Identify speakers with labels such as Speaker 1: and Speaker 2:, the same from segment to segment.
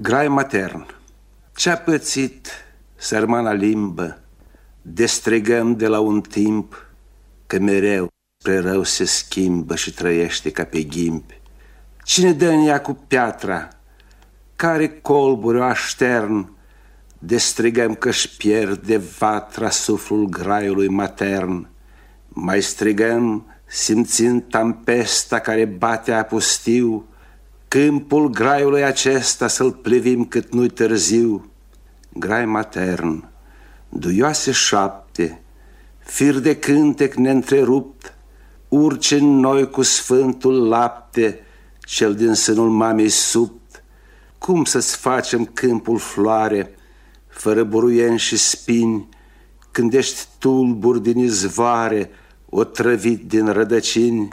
Speaker 1: Grai matern Ce-a pățit sărmana limbă? Destrigăm de la un timp Că mereu spre rău se schimbă Și trăiește ca pe ghimpi Cine dă în ea cu piatra? Care colburi o aștern? Destrigăm că-și pierde vatra Suflul graiului matern. Mai strigăm simțind tampesta Care bate apustiu Câmpul graiului acesta să-l plivim cât nu-i târziu, Grai matern, duioase șapte, fir de cântec neîntrerupt, Urce în noi cu sfântul lapte, cel din sânul mamei subt. Cum să-ți facem câmpul floare, fără buruieni și spini, Când ești tulbur din izvoare, otrăvit din rădăcini?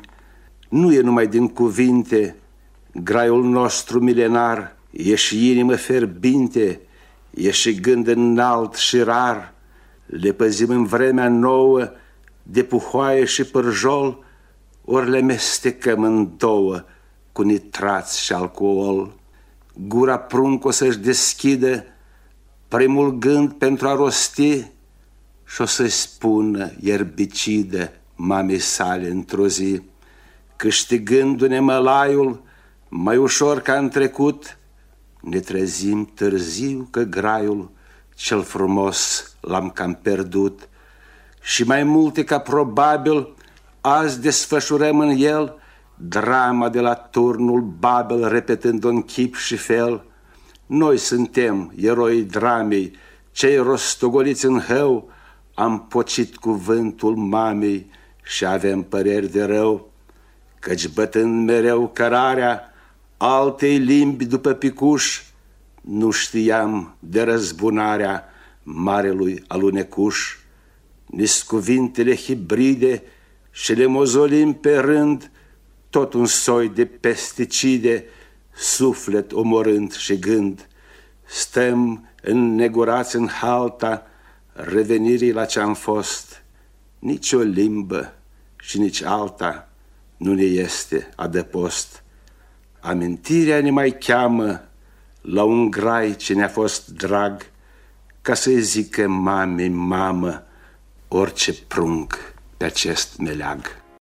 Speaker 1: Nu e numai din cuvinte, Graiul nostru milenar e și inimă ferbinte, e și gând înalt și rar. Le păzim în vremea nouă de puhoaie și pârjol, ori le mestecăm în două cu nitrați și alcool. Gura prunc o să-și deschidă primul gând pentru a rosti și o să-i spună ierbicidă mamei sale într-o zi, câștigându-ne mălaiul, mai ușor ca în trecut, ne trezim târziu că graiul cel frumos l-am cam pierdut și mai multe ca probabil azi desfășurăm în el drama de la turnul Babel repetând un chip și fel. Noi suntem eroi dramei, cei rostogoliți în hău, am pocit cuvântul mamei și avem păreri de rău, căci bătând mereu cărarea, altei limbi după picuș, nu știam de răzbunarea marelui alunecuș. Nis cuvintele hibride și le mozolim pe rând, tot un soi de pesticide, suflet omorând și gând. Stăm înnegurați în halta revenirii la ce-am fost. Nici o limbă și nici alta nu ne este adăpost. Amintirea ne mai cheamă la un grai ce ne-a fost drag, ca să-i zică mame, mamă, orice prunc pe acest meleag.